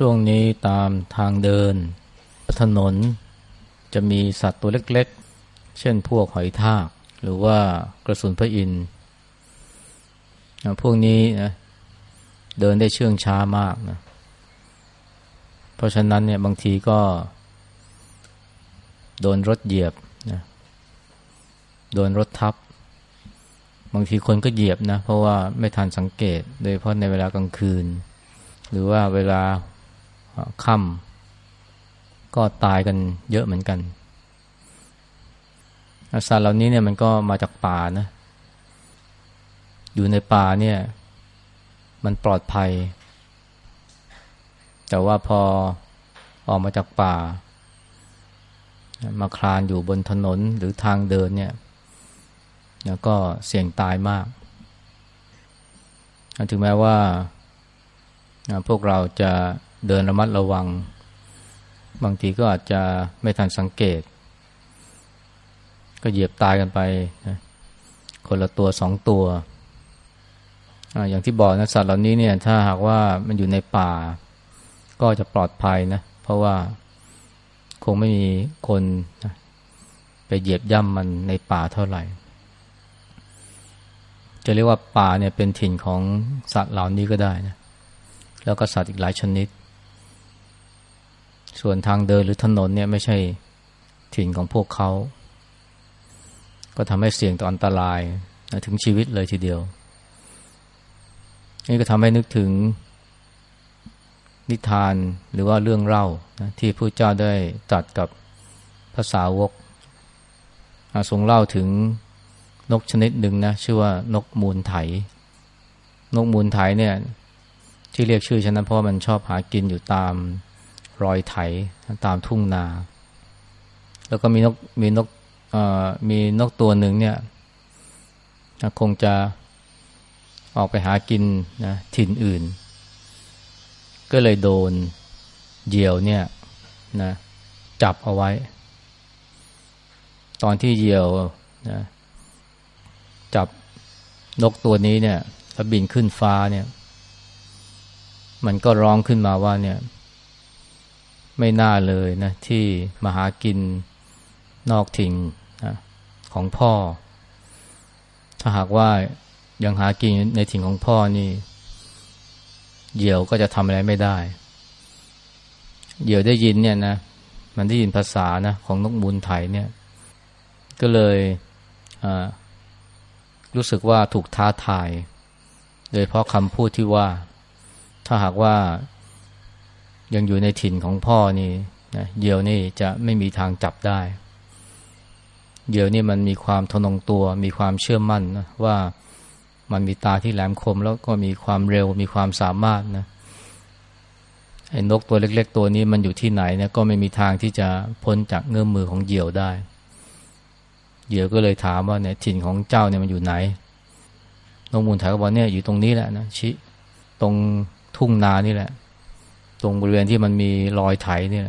ช่วงนี้ตามทางเดิน ถนนจะมีสัตว์ตัวเล็กๆ เช่นพวกหอยทาก หรือว่ากระสุนพระอินทร์พวกนี้นะเดินได้เชื่องช้ามากนะ เพราะฉะนั้นเนี่ยบางทีก็ โดนรถเหยียบนะโดนรถทับ บางทีคนก็เหยียบนะ เพราะว่าไม่ทันสังเกต โดยเฉพาะในเวลากลางคืน หรือว่าเวลา ค่ำก็ตายกันเยอะเหมือนกันสัตว์เหล่านี้เนี่ยมันก็มาจากป่านะ อยู่ในป่าเนี่ย มันปลอดภัย แต่ว่าพอออกมาจากป่า มาคลานอยู่บนถนนหรือทางเดินเนี่ย แล้วก็เสี่ยงตายมาก ถึงแม้ว่าพวกเราจะ เดินระมัดระวัง บางทีก็อาจจะไม่ทันสังเกต ก็เหยียบตายกันไปนะคนละตัวสองตัวออย่างที่บอกนะสัตว์เหล่านี้เนี่ย ถ้าหากว่ามันอยู่ในป่า ก็จะปลอดภัยนะ เพราะว่าคงไม่มีคนนะไปเหยียบย่ำมันในป่าเท่าไหร่ จะเรียกว่าป่าเนี่ยเป็นถิ่นของสัตว์เหล่านี้ก็ได้นะ แล้วก็สัตว์อีกหลายชนิด ส่วนทางเดินหรือถนนเนี่ยไม่ใช่ถิ่นของพวกเขา ก็ทำให้เสี่ยงต่ออันตรายถึงชีวิตเลยทีเดียว นี่ก็ทำให้นึกถึงนิทานหรือว่าเรื่องเล่านะที่พระเจ้าได้ตัดกับภาษาวกทรงเล่าถึงนกชนิดหนึ่งนะชื่อว่านกมูลไถ นกมูลไถเนี่ยที่เรียกชื่อฉะนั้นเพราะมันชอบหากินอยู่ตาม รอยไถตามทุ่งนา แล้วก็มีนกมีนกมีนกตัวหนึ่งเนี่ยคงจะออกไปหากินนะถิ่นอื่น ก็เลยโดนเหยี่ยวเนี่ยนะจับเอาไว้ ตอนที่เหยี่ยวนะจับนกตัวนี้เนี่ยแล้วบินขึ้นฟ้าเนี่ย มันก็ร้องขึ้นมาว่าเนี่ย ไม่น่าเลยนะที่มาหากินนอกถิ่งนะของพ่อ ถ้าหากว่ายังหากินในถิ่งของพ่อนี่ เหยี่ยวก็จะทำอะไรไม่ได้ เหยี่ยวได้ยินเนี่ยนะมันได้ยินภาษานะของนกมูลไทยเนี่ย ก็เลยรู้สึกว่าถูกท้าทาย โดยเพราะคำพูดที่ว่า ถ้าหากว่า ยังอยู่ในถิ่นของพ่อนี่นะเหยี่ยวนี่จะไม่มีทางจับได้เหยี่ยวนี่มันมีความทนงตัว มีความเชื่อมั่นนะว่ามันมีตาที่แหลมคมแล้วก็มีความเร็วมีความสามารถนะไอ้นกตัวเล็ก ๆ ตัวนี้มันอยู่ที่ไหนเนี่ยก็ไม่มีทางที่จะพ้นจากเงื้อมมือของเหยี่ยวได้ เหยี่ยวก็เลยถามว่าเนี่ยถิ่นของเจ้าเนี่ยมันอยู่ไหนนกมูลไทยก็บอกเนี่ยอยู่ตรงนี้แหละนะชิตรงทุ่งนานี่แหละ ตรงบริเวณที่มันมีรอยไถเนี่ย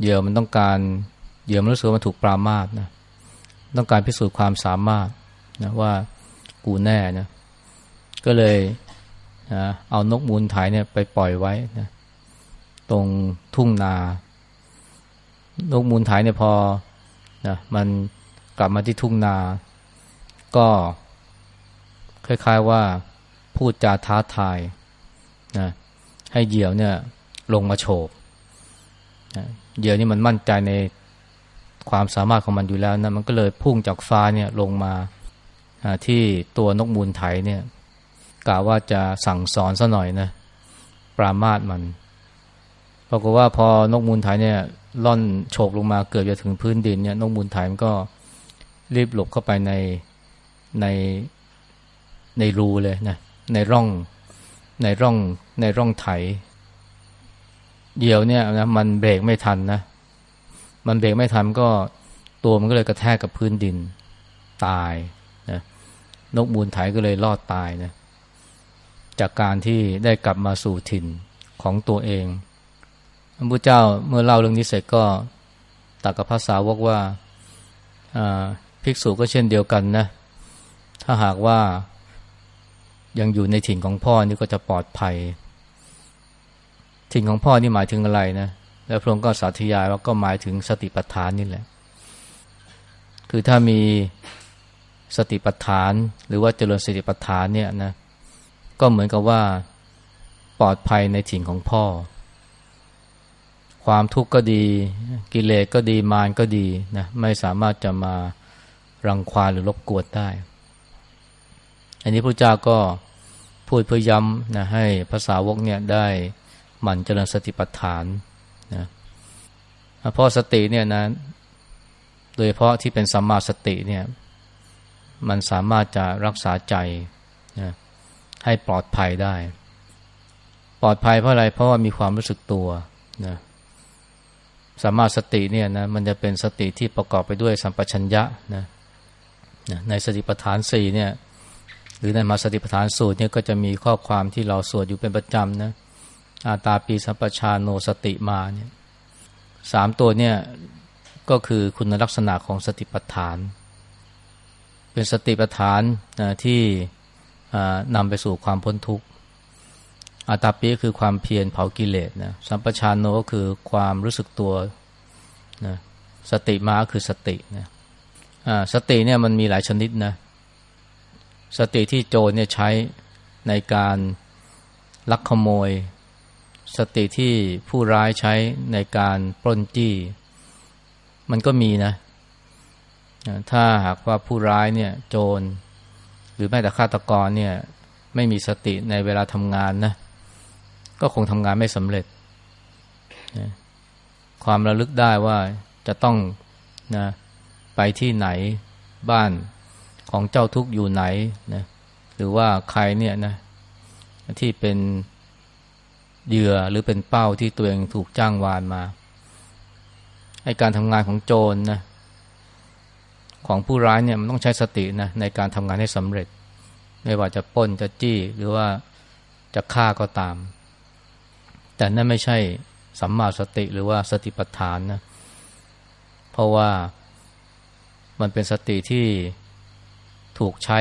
เหยื่อมันต้องการเหยื่อมันรู้สึกมันถูกปรามาสนะต้องการพิสูจน์ความสามารถนะว่ากูแน่นะก็เลยนะเอานกมูลไถเนี่ยไปปล่อยไว้นะตรงทุ่งนา นกมูลไถเนี่ยพอนะมันกลับมาที่ทุ่งนา ก็คล้ายๆว่าพูดจาท้าทายนะ ให้เหยี่ยวเนี่ยลงมาโฉบเหยี่ยวนี่มันมั่นใจในความสามารถของมันอยู่แล้วนะมันก็เลยพุ่งจากฟ้าเนี่ยลงมาที่ตัวนกมูลไถเนี่ยกล่าวว่าจะสั่งสอนซะหน่อยนะปรามาสมันปรากฏว่าพอนกมูลไถเนี่ยล่อนโฉบลงมาเกือบจะถึงพื้นดินเนี่ยนกมูลไถมันก็รีบหลบเข้าไปในในในรูเลยนะในร่อง ในร่องในร่องไถเหยี่ยวเนี่ยนะมันเบรกไม่ทันนะ มันเบรกไม่ทันก็ตัวมันก็เลยกระแทกกับพื้นดินตายนะนกมูลไถก็เลยรอดตายนะจากการที่ได้กลับมาสู่ถิ่นของตัวเองพระพุทธเจ้าเมื่อเล่าเรื่องนี้เสร็จก็ตักกับภาษาวกว่าภิกษุก็เช่นเดียวกันนะ ถ้าหากว่า ยังอยู่ในถิ่นของพ่อนี่ก็จะปลอดภัย ถิ่นของพ่อนี่หมายถึงอะไรนะ แล้วพระองค์ก็สาธยายว่าก็หมายถึงสติปัฏฐานนี่แหละ คือถ้ามีสติปัฏฐาน หรือว่าเจริญสติปัฏฐานเนี่ยนะ ก็เหมือนกับว่าปลอดภัยในถิ่นของพ่อ ความทุกข์ก็ดี กิเลสก็ดีมารก็ดีนะไม่สามารถจะมารังควานหรือรบกวนได้ อันนี้พระเจ้าก็พูดเพื่อย้ำนะให้ภาษาวกเนี่ยได้หมั่นเจริญสติปัฏฐานนะเพราะสติเนี่ยนะโดยเฉพาะที่เป็นสัมมาสติเนี่ยมันสามารถจะรักษาใจนะให้ปลอดภัยได้ ปลอดภัยเพราะอะไรเพราะว่ามีความรู้สึกตัวนะสามารถสติเนี่ยนะมันจะเป็นสติที่ประกอบไปด้วยสัมปชัญญะนะในสติปัฏฐานสี่เนี่ย หรือในมาสติปัฏฐานสูตรเนี่ยก็จะมีข้อความที่เราสวดอยู่เป็นประจำนะอาตาปีสัมปชานโนสติมาเนี่ยสามตัวเนี่ยก็คือคุณลักษณะของสติปัฏฐาน เป็นสติปัฏฐานนะที่นำไปสู่ความพ้นทุกข์อาตาปีคือความเพียรเผากิเลสนะสัมปชานโนก็คือความรู้สึกตัวนะสติมาคือสตินะสติเนี่ยมันมีหลายชนิดนะ สติที่โจรเนี่ยใช้ในการลักขโมย สติที่ผู้ร้ายใช้ในการปล้นจี้ มันก็มีนะ ถ้าหากว่าผู้ร้ายเนี่ยโจร หรือแม้แต่ฆาตกรเนี่ยไม่มีสติในเวลาทำงานนะ ก็คงทำงานไม่สำเร็จ ความระลึกได้ว่าจะต้องนะไปที่ไหนบ้าน ของเจ้าทุกข์อยู่ไหนนะหรือว่าใครเนี่ยนะที่เป็นเหยื่อหรือเป็นเป้าที่ตัวเองถูกจ้างวานมาไอการทำงานของโจรนนะของผู้ร้ายเนี่ยมันต้องใช้สตินะในการทำงานให้สำเร็จ ไม่ว่าจะป้นจะจี้หรือว่าจะฆ่าก็ตาม แต่นั่นไม่ใช่สัมมาสติหรือว่าสติปัฏฐานนะเพราะว่ามันเป็นสติที่ ถูกใช้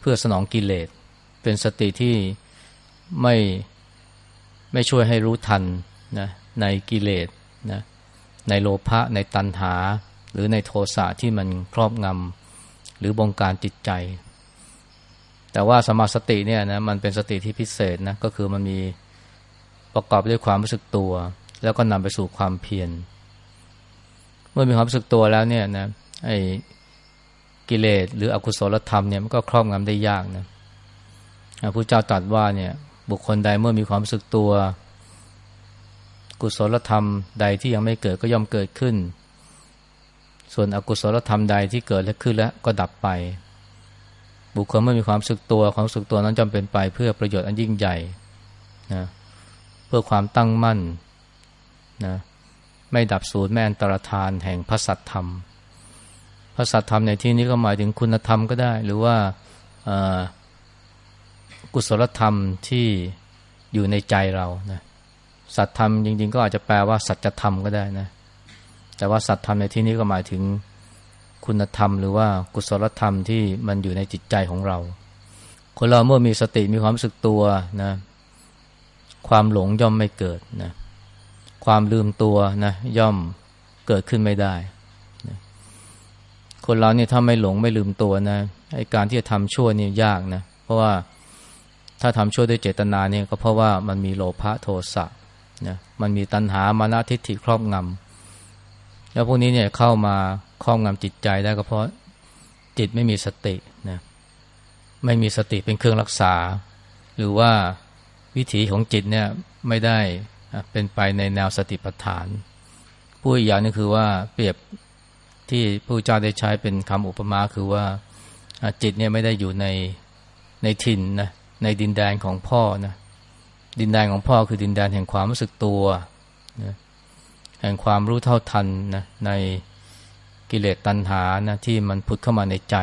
เพื่อสนองกิเลส เป็นสติที่ไม่ไม่ช่วยให้รู้ทันนะในกิเลสนะในโลภะในตัณหา หรือในโทสะที่มันครอบงำหรือบงการจิตใจ แต่ว่าสมาสติเนี่ยนะมันเป็นสติที่พิเศษนะก็คือมันมีประกอบด้วยความรู้สึกตัว แล้วก็นำไปสู่ความเพียรเมื่อมีความรู้สึกตัวแล้วเนี่ยนะไอ กิเลสหรืออกุศลธรรมเนี่ยมันก็ครอบงำได้ยากนะพระพุทธเจ้าตรัสว่าเนี่ยบุคคลใดเมื่อมีความรู้สึกตัว กุศลธรรมใดที่ยังไม่เกิดก็ย่อมเกิดขึ้น ส่วนอกุศลธรรมใดที่เกิดและขึ้นแล้วก็ดับไป บุคคลเมื่อมีความสึกตัวความสึกตัวนั้นจำเป็นไป เพื่อประโยชน์อันยิ่งใหญ่นะเพื่อความตั้งมั่นนะไม่ดับสูญแม่อันตรธานแห่งพระสัตธรรม พระสัตธรรมในที่นี้ก็หมายถึงคุณธรรมก็ได้ หรือว่ากุศลธรรมที่อยู่ในใจเรานะสัตธรรมจริง ๆ ก็อาจจะแปลว่า สัจธรรมก็ได้นะ แต่ว่าสัตธรรมในที่นี้ก็หมายถึงคุณธรรม หรือว่ากุศลธรรมที่มันอยู่ในจิตใจของเรา คนเราเมื่อมีสติมีความรู้สึกตัวนะ ความหลงย่อมไม่เกิดนะ ความลืมตัวนะ ย่อมเกิดขึ้นไม่ได้ คนเราเนี่ยถ้าไม่หลงไม่ลืมตัวนะไอการที่จะทำชั่วนี่ยากนะ เพราะว่าถ้าทำชั่วด้วยเจตนาเนี่ยก็เพราะว่ามันมีโลภะโทสะนะมันมีตัณหามานะทิฏฐิครอบงำแล้วพวกนี้เนี่ยเข้ามาครอบงำจิตใจได้ก็เพราะจิตไม่มีสตินะไม่มีสติเป็นเครื่องรักษา หรือว่าวิถีของจิตเนี่ยไม่ได้เป็นไปในแนวสติปัฏฐาน ผู้อีกอย่างนึงคือว่าเปรียบ ที่พระเจ้าได้ใช้เป็นคำอุปมาคือว่าจิตเนี่ยไม่ได้อยู่ในในถิ่นนะในดินแดนของพ่อนะดินแดนของพ่อคือดินแดนแห่งความรู้สึกตัวนะแห่งความรู้เท่าทันนะในกิเลสตัณหานะที่มันผุดเข้ามาในใจ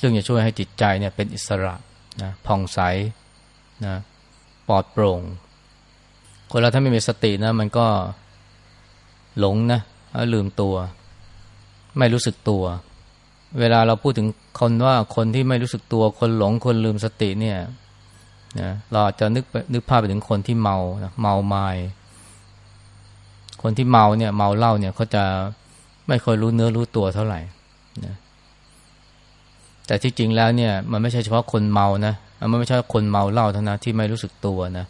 ซึ่งจะช่วยให้จิตใจเนี่ยเป็นอิสระนะผ่องใสนะปลอดโปร่ง คนเราถ้าไม่มีสตินะมันก็หลงนะลืมตัว ไม่รู้สึกตัว เวลาเราพูดถึงคนว่าคนที่ไม่รู้สึกตัว คนหลงคนลืมสติเนี่ยนะเราอาจจะนึกนึกภาพไปถึงคนที่เมาเมาไมา้คนที่เมาเนี่ยเมาเหล้าเนี่ยเขาจะไม่ค่อยรู้เนื้อรู้ตัวเท่าไหร่นะแต่ที่จริงแล้วเนี่ย มันไม่ใช่เฉพาะคนเมานะมันไม่ใช่คนเมาเหล้าเท่านั้นที่ไม่รู้สึกตัวนะ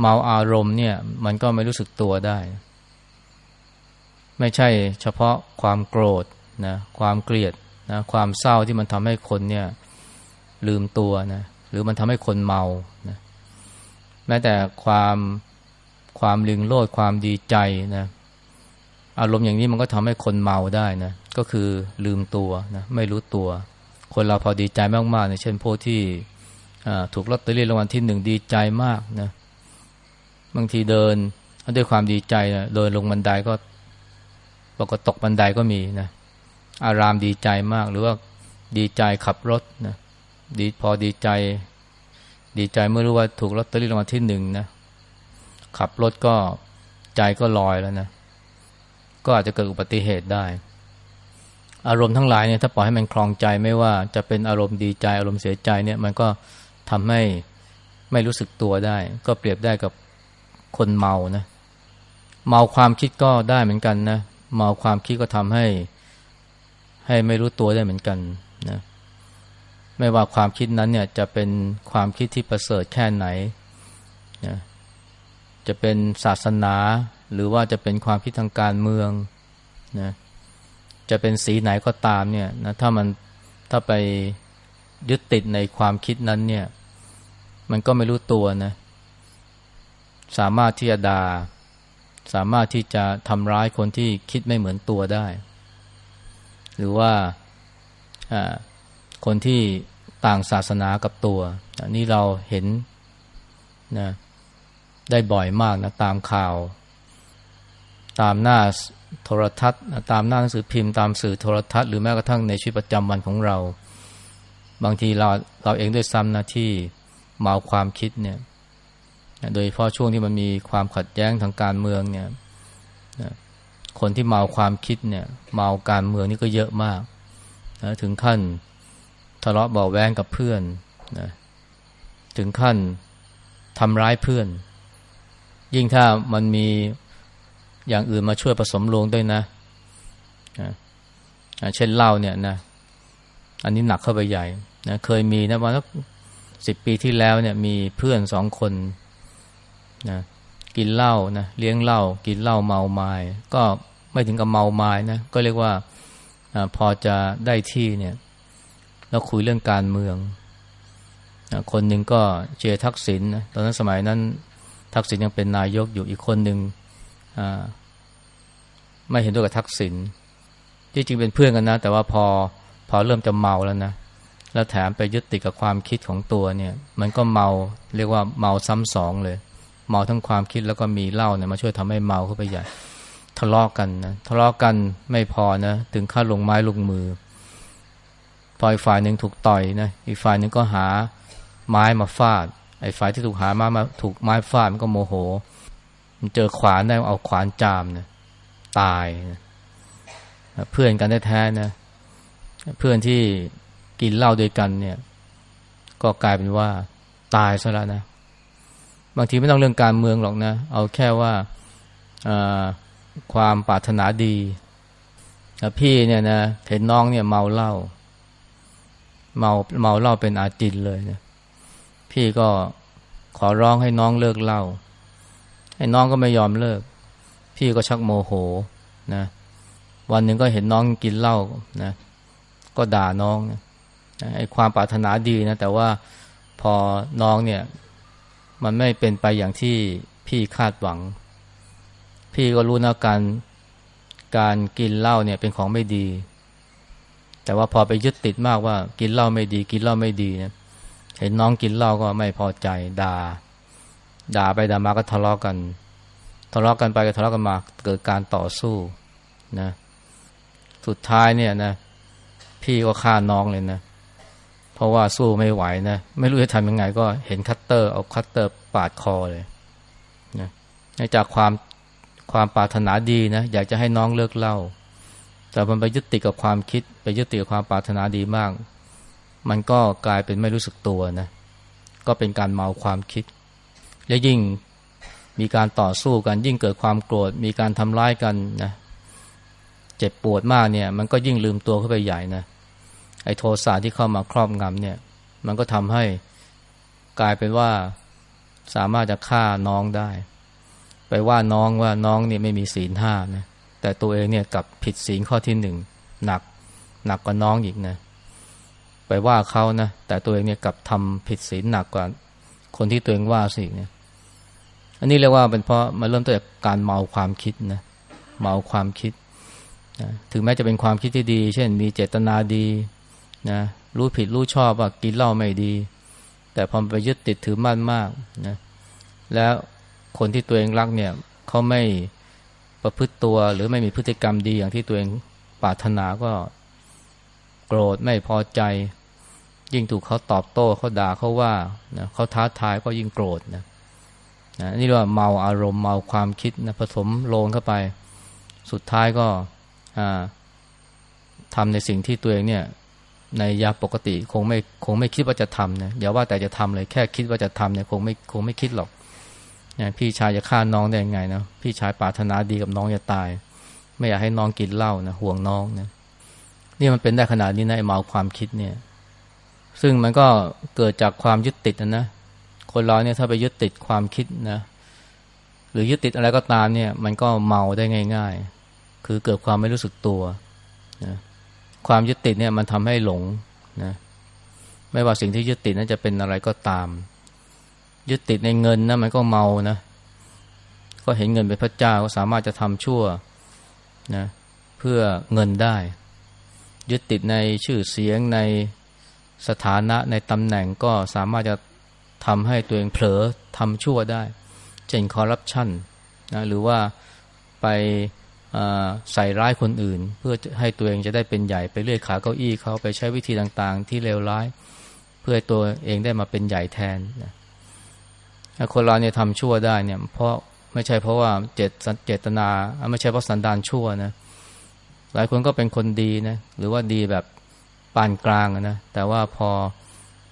เมาอารมณ์เนี่ย มันก็ไม่รู้สึกตัวได้ ไม่ใช่เฉพาะความโกรธนะความเกลียดนะความเศร้าที่มันทำให้คนเนี่ยลืมตัวนะหรือมันทำให้คนเมานะแม้แต่ความความลึงโลดความดีใจนะอารมณ์อย่างนี้มันก็ทำให้คนเมาได้นะก็คือลืมตัวนะไม่รู้ตัว คนเราพอดีใจมากๆเนี่ยเช่นพวกที่ถูกลอตเตอรี่รางวัลที่หนึ่งดีใจมากนะบางทีเดินด้วยความดีใจนะเดินลงบันไดก็ ปรากฏตกบันไดก็มีนะ อารามดีใจมาก หรือว่าดีใจขับรถนะดีพอดีใจ ดีใจเมื่อรู้ว่าถูกลอตเตอรี่รางวัลที่หนึ่งนะ ขับรถก็ใจก็ลอยแล้วนะ ก็อาจจะเกิดอุบัติเหตุได้ อารมณ์ทั้งหลายเนี่ยถ้าปล่อยให้มันคลองใจไม่ว่าจะเป็นอารมณ์ดีใจอารมณ์เสียใจเนี่ย มันก็ทำให้ไม่รู้สึกตัวได้ ก็เปรียบได้กับคนเมานะเมาความคิดก็ได้เหมือนกันนะ เมาความคิดก็ทำให้ ให้ไม่รู้ตัวได้เหมือนกันนะไม่ว่าความคิดนั้นเนี่ยจะเป็นความคิดที่ประเสริฐแค่ไหนนะจะเป็นศาสนาหรือว่าจะเป็นความคิดทางการเมืองนะจะเป็นสีไหนก็ตามเนี่ยนะถ้ามันถ้าไปยึดติดในความคิดนั้นเนี่ย มันก็ไม่รู้ตัวนะ สามารถที่จะดา่า สามารถที่จะทำร้ายคนที่คิดไม่เหมือนตัวได้ หรือว่าคนที่ต่างศาสนากับตัวนี่เราเห็นนะได้บ่อยมากนะตามข่าว ตามหน้าโทรทัศน์ตามหน้าหนังสือพิมพ์ตามสื่อโทรทัศน์หรือแม้กระทั่งในชีวิตประจำวันของเรา บางทีเราเราเองด้วยซ้ำนะที่เมาความคิดเนี่ย โดยเฉพาะช่วงที่มันมีความขัดแย้งทางการเมืองเนี่ยคนที่เมาความคิดเนี่ยเมาการเมืองนี่ก็เยอะมากนะถึงขั้นทะเลาะเบาแวงกับเพื่อนนะถึงขั้นทำร้ายเพื่อน ยิ่งถ้ามันมีอย่างอื่นมาช่วยผสมลงด้วยนะนะเช่นเหล้าเนี่ยนะอันนี้หนักเข้าไปใหญ่นะเคยมีนะวันสักสิบปีที่แล้วเนี่ยมีเพื่อนสองคน นะกินเหล้านะเลี้ยงเหล้ากินเหล้าเมาไมา้ก็ไม่ถึงกับเมาไม้นะก็เรียกว่าอพอจะได้ที่เนี่ยแล้วคุยเรื่องการเมืองนะคนหนึ่งก็เชียร์ทักษิณนะตอนนั้นสมัยนั้นทักษิณยังเป็นนายกอยู่อีกคนหนึ่งไม่เห็นด้วยกับทักษิณที่จริงเป็นเพื่อนกันนะ แต่ว่าพอพอเริ่มจะเมาแล้วนะแล้วแถมไปยึดติดกับความคิดของตัวเนี่ย มันก็เมาเรียกว่าเมาซ้ำสองเลย เมาทั้งความคิดแล้วก็มีเหล้าเนี่ยมาช่วยทำให้เมาเข้าไปใหญ่ทะเลาะกกันนะทะเลาะกกันไม่พอนะถึงขั้นลงไม้ลงมือพออีกฝ่ายหนึ่งถูกต่อยนะอีกฝ่ายหนึ่งก็หาไม้มาฟาด ไอ้ฝ่ายที่ถูกหาไม้มาถูกไม้ฟาดมันก็โมโห มันเจอขวานได้เอาขวานจามนะตายนะเพื่อนกันแท้ๆนะเพื่อนที่กินเหล้าด้วยกันเนี่ย ก็กลายเป็นว่าตายซะแล้วนะ บางทีไม่ต้องเรื่องการเมืองหรอกนะ เอาแค่ว่าความปรารถนาดีพี่เนี่ยนะเห็นน้องเนี่ยเมาเหล้าเมาเมาเหล้าเป็นอาจินเลยนะพี่ก็ขอร้องให้น้องเลิกเหล้าให้น้องก็ไม่ยอมเลิก พี่ก็ชักโมโหนะวันหนึ่งก็เห็นน้องกินเหล้านะก็ด่าน้องนะไอ้ความปรารถนาดีนะแต่ว่าพอน้องเนี่ย มันไม่เป็นไปอย่างที่พี่คาดหวัง พี่ก็รู้นะการการกินเหล้าเนี่ยเป็นของไม่ดี แต่ว่าพอไปยึดติดมากว่ากินเหล้าไม่ดี กินเหล้าไม่ดีนะเห็นน้องกินเหล้าก็ไม่พอใจด่า ด่าไปด่ามาก็ทะเลาะกกัน ทะเลาะกกันไปก็ทะเลาะกกันมาเกิดการต่อสู้นะ สุดท้ายเนี่ยนะ พี่ก็ฆ่าน้องเลยนะ เพราะว่าสู้ไม่ไหวนะ ไม่รู้จะทำยังไง ก็เห็นคัตเตอร์ เอาคัตเตอร์ปาดคอเลยนะจากความความปรารถนาดีนะอยากจะให้น้องเลิกเหล้า แต่มันไปยึดติดกับความคิด ไปยึดติดกับความปรารถนาดีมาก มันก็กลายเป็นไม่รู้สึกตัวนะ ก็เป็นการเมาความคิด และยิ่งมีการต่อสู้กัน ยิ่งเกิดความโกรธ มีการทำร้ายกันนะ เจ็บปวดมากเนี่ย มันก็ยิ่งลืมตัวเข้าไปใหญ่นะ ไอ้โทสะที่เข้ามาครอบงำเนี่ย มันก็ทำให้กลายเป็นว่าสามารถจะฆ่าน้องได้ ไปว่าน้องว่าน้องเนี่ยไม่มีศีลห้านะแต่ตัวเองเนี่ยกับผิดศีลข้อที่หนึ่งหนักหนักกว่าน้องอีกนะ ไปว่าเขานะแต่ตัวเองเนี่ยกับทำผิดศีลหนักกว่า คนที่ตัวเองว่าสิเนี่ยอันนี้เรียกว่าเป็นเพราะมาเริ่มต้นจากการเมาความคิดนะเมาความคิดนะถึงแม้จะเป็นความคิดที่ดี เช่นมีเจตนาดี นะรู้ผิดรู้ชอบว่ากินเหล้าไม่ดี แต่พอไปยึดติดถือมั่นมากนะแล้วคนที่ตัวเองรักเนี่ยเขาไม่ประพฤติตัวหรือไม่มีพฤติกรรมดีอย่างที่ตัวเองปรารถนาก็โกรธไม่พอใจ ยิ่งถูกเขาตอบโต้เขาด่าเขาว่านะเขาท้าทายก็ยิ่งโกรธนะนะนี่เรียกว่าเมาอารมณ์เมาความคิดนะผสมโลงเข้าไป สุดท้ายก็ทำในสิ่งที่ตัวเองเนี่ย ในยาปกติคงไม่คงไม่คิดว่าจะทำนะอย่าว่าแต่จะทำเลยแค่คิดว่าจะทำเนี่ยคงไม่คงไม่คิดหรอกนะพี่ชายจะฆ่าน้องได้ยังไงนะพี่ชายปรารถนาดีกับน้องจะตาย ไม่อยากให้น้องกินเหล้านะห่วงน้องนะนี่มันเป็นได้ขนาดนี้นะไอ้เมาความคิดเนี่ย ซึ่งมันก็เกิดจากความยึดติดนะนะคนเราเนี่ยถ้าไปยึดติดความคิดนะหรือยึดติดอะไรก็ตามเนี่ย มันก็เมาได้ง่าย ๆ คือเกิดความไม่รู้สึกตัวนะ ความยึดติดเนี่ยมันทำให้หลงนะไม่ว่าสิ่งที่ยึดติดนั้นจะเป็นอะไรก็ตาม ยึดติดในเงินนะมันก็เมานะ ก็เห็นเงินเป็นพระเจ้าก็สามารถจะทำชั่วนะเพื่อเงินได้ ยึดติดในชื่อเสียงในสถานะในตำแหน่งก็สามารถจะทำให้ตัวเองเผลอทำชั่วได้ เช่นคอร์รัปชันนะหรือว่าไป ใส่ร้ายคนอื่น เพื่อให้ตัวเองจะได้เป็นใหญ่ไปเลื่อยขาเก้าอี้เขาไปใช้วิธีต่างๆ ที่เลวร้าย เพื่อตัวเองได้มาเป็นใหญ่แทนนะคนเราเนี่ยทำชั่วได้เนี่ย เพราะไม่ใช่เพราะว่าเจตเจตนาไม่ใช่เพราะสันดานชั่วนะหลายคนก็เป็นคนดีนะหรือว่าดีแบบปานกลางนะแต่ว่าพอ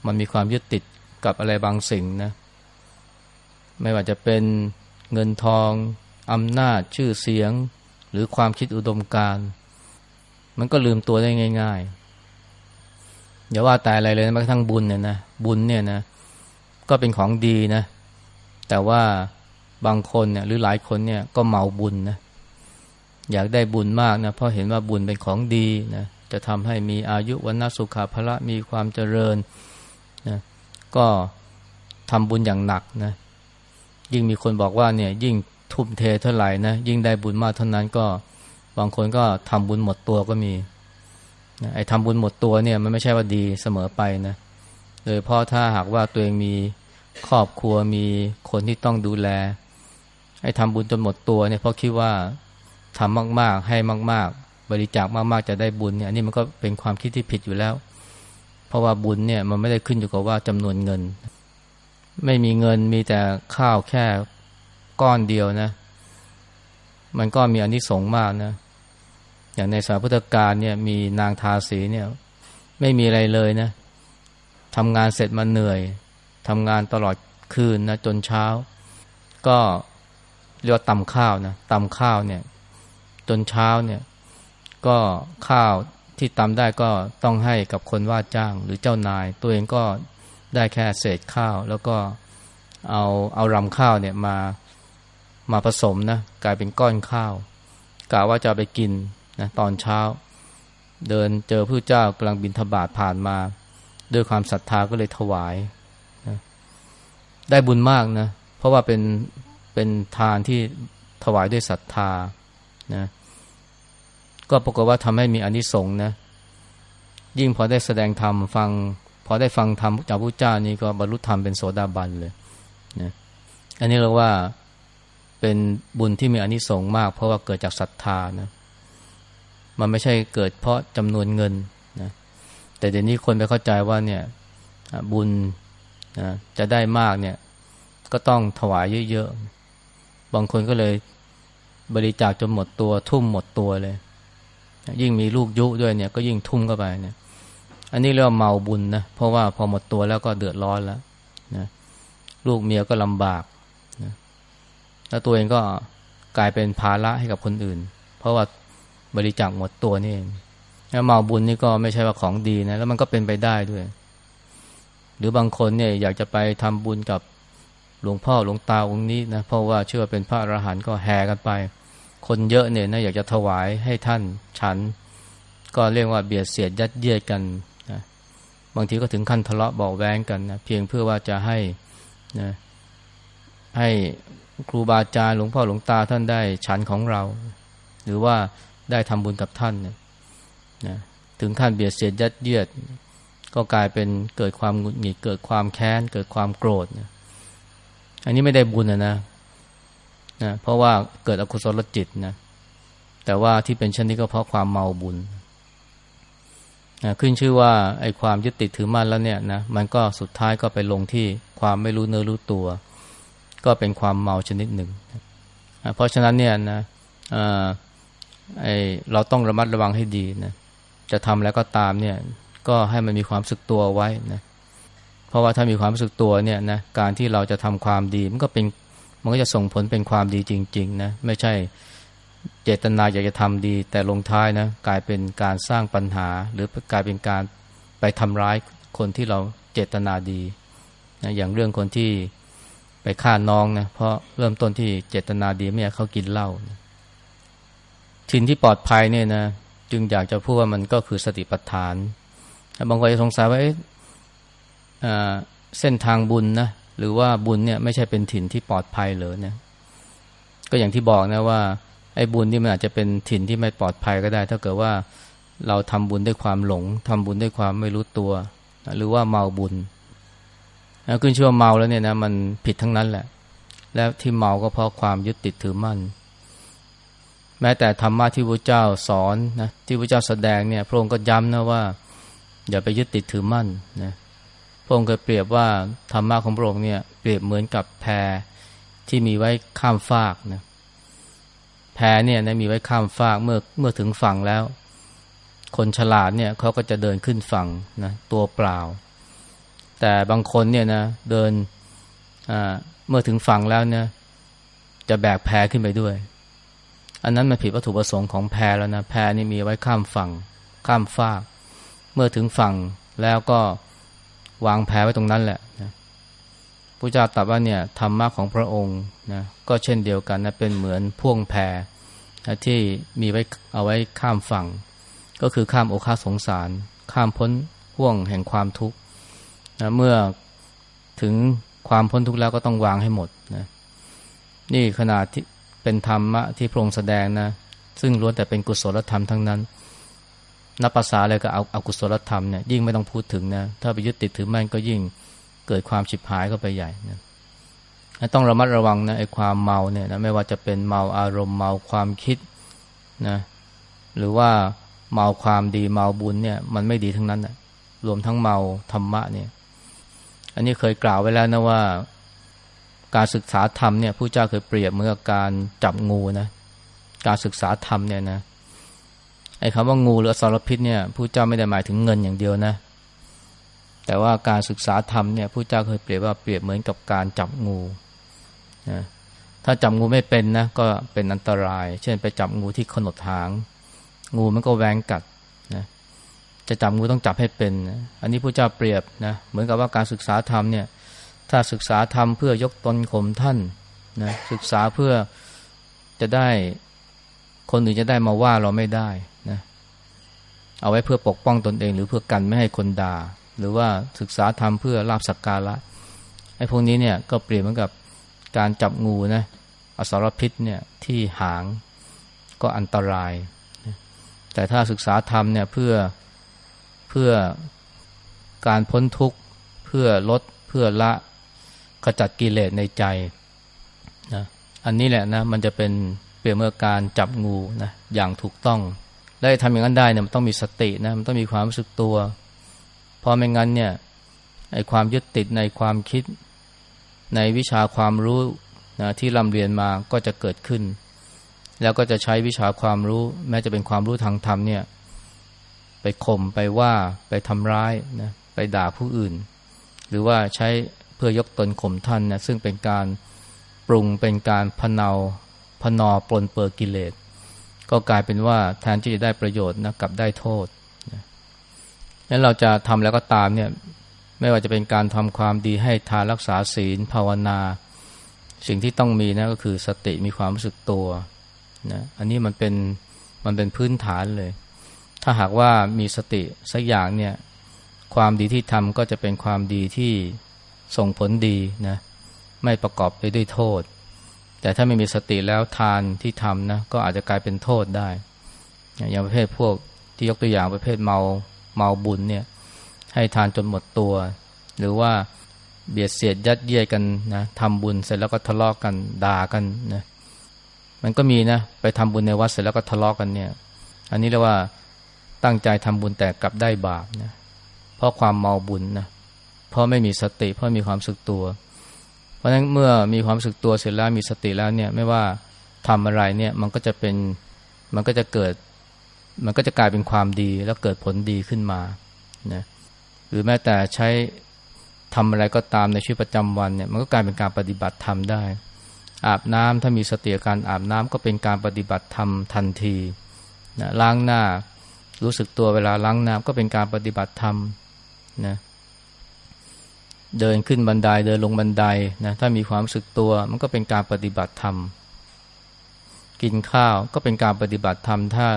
มันมีความยึดติดกับอะไรบางสิ่งนะไม่ว่าจะเป็นเงินทองอำนาจชื่อเสียง หรือความคิดอุดมการ มันก็ลืมตัวได้ง่าย ๆ อย่าว่าแต่อะไรเลยนะแม้กระทั่งบุญเนี่ยนะบุญเนี่ยนะก็เป็นของดีนะ แต่ว่าบางคนเนี่ยหรือหลายคนเนี่ยก็เมาบุญนะอยากได้บุญมากนะเพราะเห็นว่าบุญเป็นของดีนะจะทำให้มีอายุวันนสุขาภละมีความเจริญนะก็ทำบุญอย่างหนักนะยิ่งมีคนบอกว่าเนี่ยยิ่ง ทุ่มเทเท่าไหร่นะยิ่งได้บุญมากเท่านั้นก็บางคนก็ทำบุญหมดตัวก็มีไอ้ทำบุญหมดตัวเนี่ยมันไม่ใช่ว่าดีเสมอไปนะโดยเพราะถ้าหากว่าตัวเองมีครอบครัวมีคนที่ต้องดูแลให้ทำบุญจนหมดตัวเนี่ยเพราะคิดว่าทำมากๆ ให้มาก ๆ บริจาคมากๆจะได้บุญเนี่ยอันนี้มันก็เป็นความคิดที่ผิดอยู่แล้ว เพราะว่าบุญเนี่ยมันไม่ได้ขึ้นอยู่กับว่าจำนวนเงิน ไม่มีเงินมีแต่ข้าวแค่ ก้อนเดียวนะ มันก็มีอนนิสงส์มากนะ อย่างในสายพุทธกาลเนี่ย มีนางทาสีเนี่ย ไม่มีอะไรเลยนะทำงานเสร็จมาเหนื่อยทำงานตลอดคืนนะจนเช้า ก็เรียกว่าตำข้าวนะตำข้าวเนี่ย จนเช้าเนี่ย ก็ข้าวที่ตำได้ก็ต้องให้กับคนว่าจ้างหรือเจ้านาย ตัวเองก็ได้แค่เศษข้าว แล้วก็เอาเอารำข้าวเนี่ยมา มาผสมนะกลายเป็นก้อนข้าวกะว่าจะไปกินนะตอนเช้า เดินเจอผู้เจ้ากำลังบินทบาทผ่านมา ด้วยความศรัทธาก็เลยถวายได้บุญมากนะเพราะว่าเป็นเป็นทานที่ถวายด้วยศรัทธานะก็ปรากฏว่าทำให้มีอนิสงส์นะยิ่งพอได้แสดงธรรมฟัง พอได้ฟังธรรมจากพระเจ้านี่ก็บรรลุธรรมเป็นโสดาบันเลยนะอันนี้เราว่า เป็นบุญที่มีอนิสงส์มาก เพราะว่าเกิดจากศรัทธานะมันไม่ใช่เกิดเพราะจำนวนเงินนะแต่เดี๋ยวนี้คนไปเข้าใจว่าเนี่ยบุญนะจะได้มากเนี่ยก็ต้องถวายเยอะๆ บางคนก็เลยบริจาคจนหมดตัว ทุ่มหมดตัวเลย ยิ่งมีลูกยุด้วยเนี่ย ก็ยิ่งทุ่มเข้าไปเนี่ย อันนี้เรียกว่าเมาบุญนะเพราะว่าพอหมดตัวแล้วก็เดือดร้อนแล้วนะลูกเมียก็ลำบาก แล้วตัวเองก็กลายเป็นภาระให้กับคนอื่น เพราะว่าบริจาคหมดตัวนี่เองแล้วเมาบุญนี่ก็ไม่ใช่ว่าของดีนะ แล้วมันก็เป็นไปได้ด้วย หรือบางคนเนี่ยอยากจะไปทำบุญกับหลวงพ่อหลวงตาองค์นี้นะเพราะว่าเชื่อเป็นพระอรหันต์ก็แห่กันไป คนเยอะเนี่ยนะอยากจะถวายให้ท่านฉัน ก็เรียกว่าเบียดเสียดยัดเยียดกันนะบางทีก็ถึงขั้นทะเลาะบอกแว้งกันนะเพียงเพื่อว่าจะให้นะให้ ครูบาอาจารย์หลวงพ่อหลวงตาท่านได้ฉันของเรา หรือว่าได้ทำบุญกับท่านนะนะถึงขั้นเบียดเสียดยัดเยียด ก็กลายเป็นเกิดความหงุดหงิดเกิดความแค้น เกิดความโกรธนะอันนี้ไม่ได้บุญนะนะนะเพราะว่าเกิดอกุศลจิตนะแต่ว่าที่เป็นเช่นนี้ก็เพราะความเมาบุญนะขึ้นชื่อว่าไอ้ความยึดติดถือมั่นแล้วเนี่ยนะมันก็สุดท้ายก็ไปลงที่ความไม่รู้เนื้อรู้ตัว ก็เป็นความเมาชนิดหนึ่ง เพราะฉะนั้นเนี่ยนะเราต้องระมัดระวังให้ดีนะจะทำแล้วก็ตามเนี่ยก็ให้มันมีความสึกตัวไว้นะเพราะว่าถ้ามีความสึกตัวเนี่ยนะการที่เราจะทำความดีมันก็เป็นมันก็จะส่งผลเป็นความดีจริงๆนะไม่ใช่เจตนาอยากจะทำดี แต่ลงท้ายนะกลายเป็นการสร้างปัญหา หรือกลายเป็นการไปทำร้ายคนที่เราเจตนาดีนะอย่างเรื่องคนที่ ฆ่าน้องนะเพราะเริ่มต้นที่เจตนาดีไม่อยากเขากินเหล้าทินที่ปลอดภัยเนี่ยนะจึงอยากจะพูดว่ามันก็คือสติปัฏฐานบางคนจะสงสัยว่าเส้นทางบุญนะหรือว่าบุญเนี่ยไม่ใช่เป็นถิ่นที่ปลอดภัยเลยเนี่ยก็อย่างที่บอกนะว่าไอ้บุญนี่มันอาจจะเป็นถิ่นที่ไม่ปลอดภัยก็ได้ ถ้าเกิดว่าเราทำบุญด้วยความหลงทำบุญด้วยความไม่รู้ตัว หรือว่าเมาบุญ ขึ้นชื่อว่าเมาแล้วเนี่ยนะมันผิดทั้งนั้นแหละ แล้วที่เมาก็เพราะความยึดติดถือมั่น แม้แต่ธรรมะที่พระเจ้าสอนนะที่พระเจ้าแสดงเนี่ยพระองค์ก็ย้ำนะว่า อย่าไปยึดติดถือมั่นนะพระองค์เคยเปรียบว่าธรรมะของพระองค์เนี่ยเปรียบเหมือนกับแพที่มีไว้ข้ามฟากนะแพเนี่ยนะมีไว้ข้ามฟากเมื่อเมื่อถึงฝั่งแล้ว คนฉลาดเนี่ยเขาก็จะเดินขึ้นฝั่งนะตัวเปล่า แต่บางคนเนี่ยนะเดินเมื่อถึงฝั่งแล้วเนี่ยจะแบกแพขึ้นไปด้วย อันนั้นมันผิดวัตถุประสงค์ของแพแล้วนะแพนี่มีไว้ข้ามฝั่งข้ามฟากเมื่อถึงฝั่งแล้วก็วางแผไว้ตรงนั้นแหละนะพระเจ้าตรัสว่าเนี่ยธรรมะของพระองค์นะก็เช่นเดียวกันนะเป็นเหมือนพ่วงแพนะที่มีไว้เอาไว้ข้ามฝั่ง ก็คือข้ามโอคาสงสาร ข้ามพ้นห่วงแห่งความทุกข์ นะเมื่อถึงความพ้นทุกข์แล้วก็ต้องวางให้หมดนะนี่ขนาดที่เป็นธรรมะที่พระองค์แสดงนะ ซึ่งล้วนแต่เป็นกุศลธรรมทั้งนั้นนับภาษาอะไรก็เอาอากุศลธรรมเนี่ยยิ่งไม่ต้องพูดถึงนะถ้าไปยึดติดถือมันก็ยิ่งเกิดความฉิบหายเข้าไปใหญ่นะต้องระมัดระวังนะไอ้ความเมาเนี่ยนะไม่ว่าจะเป็นเมาอารมณ์เมาความคิดนะหรือว่าเมาความดีเมาบุญเนี่ยมันไม่ดีทั้งนั้นนะรวมทั้งเมาธรรมะเนี่ย อันนี้เคยกล่าวไว้แล้วนะว่า การศึกษาธรรมเนี่ยผู้เจ้าเคยเปรียบเหมือนกับการจับงูนะการศึกษาธรรมเนี่ยนะไอ้คำว่างูหรือสารพิษเนี่ยผู้เจ้าไม่ได้หมายถึงเงินอย่างเดียวนะ แต่ว่าการศึกษาธรรมเนี่ยผู้เจ้าเคยเปรียบว่าเปรียบเหมือนกับการจับงูนะถ้าจับงูไม่เป็นนะก็เป็นอันตราย เช่นไปจับงูที่ขนดหาง งูมันก็แหวงกัด จะจับงูต้องจับให้เป็น อันนี้ผู้เจ้าเปรียบนะเหมือนกับว่าการศึกษาธรรมเนี่ย ถ้าศึกษาธรรมเพื่อยกตนข่มท่านนะศึกษาเพื่อจะได้คนอื่นจะได้มาว่าเราไม่ได้นะเอาไว้เพื่อปกป้องตนเอง หรือเพื่อกันไม่ให้คนด่า หรือว่าศึกษาทำเพื่อลาบสักการะไอ้พวกนี้เนี่ยก็เปรียบเหมือนกับการจับงูนะอสรพิษเนี่ยที่หางก็อันตราย แต่ถ้าศึกษาธรรมเนี่ยเพื่อ เพื่อการพ้นทุกข์ เพื่อลดเพื่อละขจัดกิเลสในใจนะอันนี้แหละนะมันจะเป็นเปรียบเมื่อการจับงูนะอย่างถูกต้องและทำอย่างนั้นได้เนี่ยมันต้องมีสตินะมันต้องมีความรู้สึกตัว เพราะไม่งั้นเนี่ยไอความยึดติดในความคิด ในวิชาความรู้นะที่ร่ำเรียนมาก็จะเกิดขึ้น แล้วก็จะใช้วิชาความรู้ แม้จะเป็นความรู้ทางธรรมเนี่ย ไปข่มไปว่าไปทำร้ายนะไปด่าผู้อื่น หรือว่าใช้เพื่อยกตนข่มท่านนะซึ่งเป็นการปรุงเป็นการพนาพนอปลนเปอร์กิเลส ก็กลายเป็นว่าแทนที่จะได้ประโยชน์นะกลับได้โทษนะนั้นเราจะทำแล้วก็ตามเนี่ยไม่ว่าจะเป็นการทำความดีให้ทานรักษาศีลภาวนา สิ่งที่ต้องมีนะก็คือสติมีความรู้สึกตัวนะอันนี้มันเป็นมันเป็นพื้นฐานเลย ถ้าหากว่ามีสติสักอย่างเนี่ยความดีที่ทำก็จะเป็นความดีที่ส่งผลดีนะไม่ประกอบไปด้วยโทษ แต่ถ้าไม่มีสติแล้วทานที่ทำนะก็อาจจะกลายเป็นโทษได้ อย่างประเภทพวกที่ยกตัวอย่างประเภทเมาเมาบุญเนี่ยให้ทานจนหมดตัว หรือว่าเบียดเสียดยัดเยียดกันนะทำบุญเสร็จแล้วก็ทะเลาะกกันด่ากันนะมันก็มีนะไปทำบุญในวัดเสร็จแล้วก็ทะเลาะกกันเนี่ย อันนี้เรียกว่า ตั้งใจทำบุญแต่กลับได้บาปนะเพราะความเมาบุญนะเพราะไม่มีสติ เพราะมีความสึกตัว เพราะฉะนั้นเมื่อมีความสึกตัวเสร็จแล้วมีสติแล้วเนี่ยไม่ว่าทำอะไรเนี่ยมันก็จะเป็นมันก็จะเกิด มันก็จะกลายเป็นความดีแล้วเกิดผลดีขึ้นมานะหรือแม้แต่ใช้ทำอะไรก็ตามในชีวิตประจำวันเนี่ยมันก็กลายเป็นการปฏิบัติธรรมได้ อาบน้ำถ้ามีสติการอาบน้ำก็เป็นการปฏิบัติธรรมทันทีนะล้างหน้า รู้สึกตัวเวลาล้างน้ำก็เป็นการปฏิบัติธรรมนะเดินขึ้นบันไดเดินลงบันไดนะถ้ามีความรู้สึกตัว มันก็เป็นการปฏิบัติธรรม กินข้าวก็เป็นการปฏิบัติธรรม ถ้า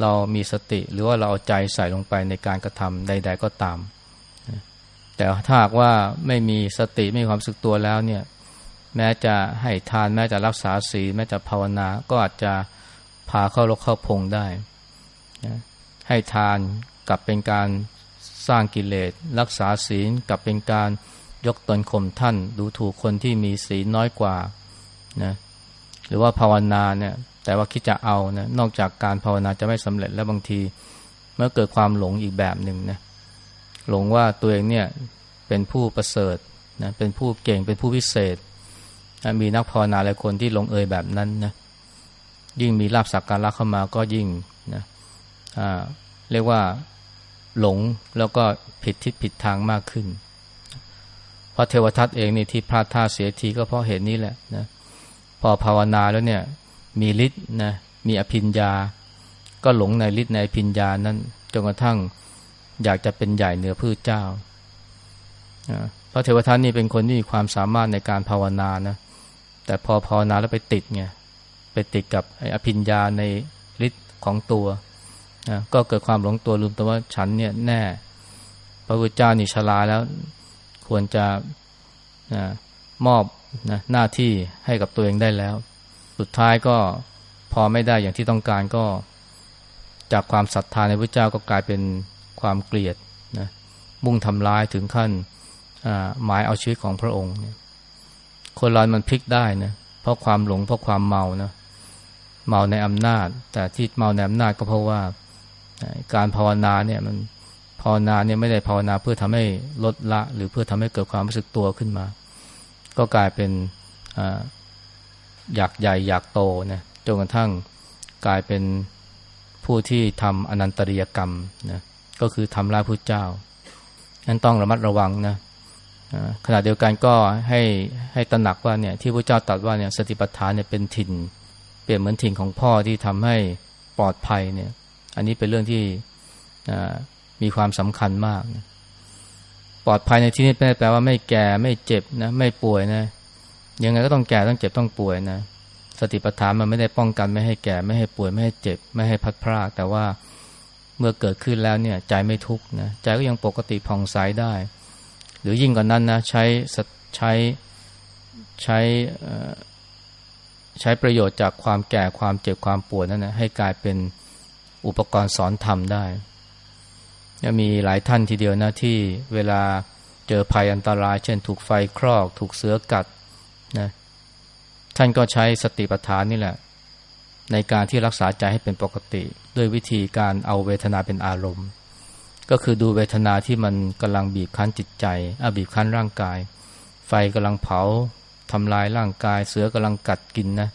เรามีสติหรือว่าเราเอาใจใส่ลงไปในการกระทำใด ๆ ก็ตาม แต่ถ้าหากว่าไม่มีสติไม่มีความสึกตัวแล้วเนี่ยแม้จะให้ทานแม้จะรักษาศีลแม้จะภาวนา ก็อาจจะพาเข้าลกเข้าพงได้นะ ให้ทานกลับเป็นการสร้างกิเลส รักษาศีลกลับเป็นการยกตนข่มท่าน ดูถูกคนที่มีศีลน้อยกว่านะหรือว่าภาวนาเนี่ยแต่ว่าคิดจะเอานะนอกจากการภาวนาจะไม่สำเร็จแล้วบางที เมื่อเกิดความหลงอีกแบบหนึ่งนะหลงว่าตัวเองเนี่ยเป็นผู้ประเสริฐนะเป็นผู้เก่งเป็นผู้พิเศษนะมีนักภาวนาหลายคนที่ลงเอยแบบนั้นนะยิ่งมีลาบสักการะเข้ามาก็ยิ่งนะเเรียกว่าหลงแล้วก็ผิดทิศผิดทางมากขึ้น เพราะเทวทัตเองนี่ที่พลาดท่าเสียทีก็เพราะเหตุนี้แหละนะพอภาวนาแล้วเนี่ยมีฤทธิ์นะมีอภิญญา ก็หลงในฤทธิ์ในอภิญญานั้นจนกระทั่งอยากจะเป็นใหญ่เหนือพืชเจ้าพระเทวทัตนี่เป็นคนที่มีความสามารถในการภาวนานะแต่พอภาวนาแล้วไปติดไงไปติดกับอภิญญาในฤทธิ์ของตัว นะก็เกิดความหลงตัวลืมตัวว่าฉันเนี่ยแน่ พระพุทธเจ้านี่ชราแล้วควรจะนะมอบนะหน้าที่ให้กับตัวเองได้แล้ว สุดท้ายก็พอไม่ได้อย่างที่ต้องการก็ จากความศรัทธาในพระเจ้าก็กลายเป็นความเกลียดนะมุ่งทำร้ายถึงขั้นหมายเอาชีวิตของพระองค์คนเรามันพลิกได้นะเพราะความหลงเพราะความเมานะเมาในอำนาจ แต่ที่เมาในอำนาจก็เพราะว่า การภาวนาเนี่ยมันภาวนาเนี่ยไม่ได้ภาวนาเพื่อทำให้ลดละ หรือเพื่อทำให้เกิดความรู้สึกตัวขึ้นมา ก็กลายเป็นอยากใหญ่อยากโตนะจนกระทั่งกลายเป็นผู้ที่ทำอนันตริยกรรมนะก็คือทำร้ายพระเจ้านั้นต้องระมัดระวังนะขณะเดียวกันก็ให้ให้ตระหนักว่าเนี่ยที่พระเจ้าตรัสว่าเนี่ยสติปัฏฐานเนี่ยเป็นถิ่น เปรียบเหมือนถิ่นของพ่อที่ทำให้ปลอดภัยเนี่ย อันนี้เป็นเรื่องที่มีความสำคัญมากนะปลอดภัยในที่นี้แปลว่าไม่แก่ไม่เจ็บนะไม่ป่วยนะยังไงก็ต้องแก่ต้องเจ็บต้องป่วยนะสติปัฏฐานมันไม่ได้ป้องกันไม่ให้แก่ไม่ให้ป่วย ไม่ให้เจ็บ ไม่ให้พัดพรากแต่ว่าเมื่อเกิดขึ้นแล้วเนี่ยใจไม่ทุกข์นะใจก็ยังปกติผ่องใสได้ หรือยิ่งกว่านั้นนะใช้ใช้ใช้ใช้ประโยชน์จากความแก่ความเจ็บความป่วดนั่นนะให้กลายเป็น อุปกรณ์สอนธรรมได้มีหลายท่านทีเดียวนะที่เวลาเจอภัยอันตราย เช่นถูกไฟคลอก ถูกเสือกัดนะท่านก็ใช้สติปัฏฐานนี่แหละ ในการที่รักษาใจให้เป็นปกติ ด้วยวิธีการเอาเวทนาเป็นอารมณ์ ก็คือดูเวทนาที่มันกำลังบีบคั้นจิตใจอบีบคั้นร่างกาย ไฟกำลังเผาทำลายร่างกาย เสือกำลังกัดกินนะ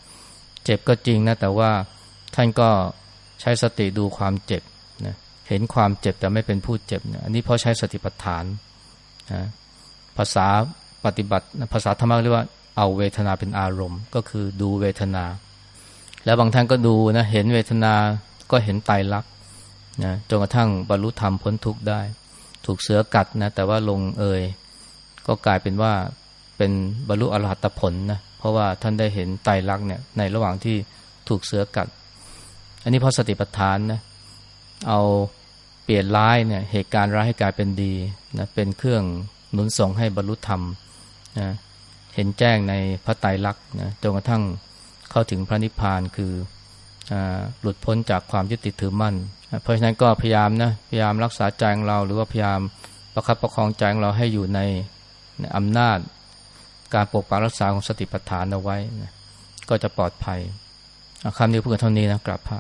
เจ็บก็จริงนะแต่ว่าท่านก็ ใช้สติดูความเจ็บนะเห็นความเจ็บแต่ไม่เป็นผู้เจ็บนะอันนี้เพราะใช้สติปัฏฐานนะภาษาปฏิบัติภาษาธรรมะเรียกว่าเอาเวทนาเป็นอารมณ์ ก็คือดูเวทนา แล้วบางท่านก็ดูนะเห็นเวทนาก็เห็นไตรลักษณ์นะจนกระทั่งบรรลุธรรมพ้นทุกข์ได้ ถูกเสือกัดนะแต่ว่าลงเอยก็กลายเป็นว่าเป็นบรรลุอรหัตผลนะเพราะว่าท่านได้เห็นไตรลักษณ์เนี่ยในระหว่างที่ถูกเสือกัด อันนี้เพราะสติปัฏฐานนะเอาเปลี่ยนร้ายเนี่ยเหตุการณ์ร้ายให้กลายเป็นดีนะเป็นเครื่องหนุนส่งให้บรรลุธรรมนะเห็นแจ้งในพระไตรลักษณ์นะจนกระทั่งเข้าถึงพระนิพพานคืออหลุดพ้นจากความยึดติดถือมั่น เพราะฉะนั้นก็พยายามนะพยายามรักษาใจของเราหรือว่าพยายามประคับประคองใจของเราให้อยู่ในอำนาจการปกปักรักษาของสติปัฏฐานเอาไว้นะก็จะปลอดภัย คำนี้พูดกันเท่านี้นะกลับพระ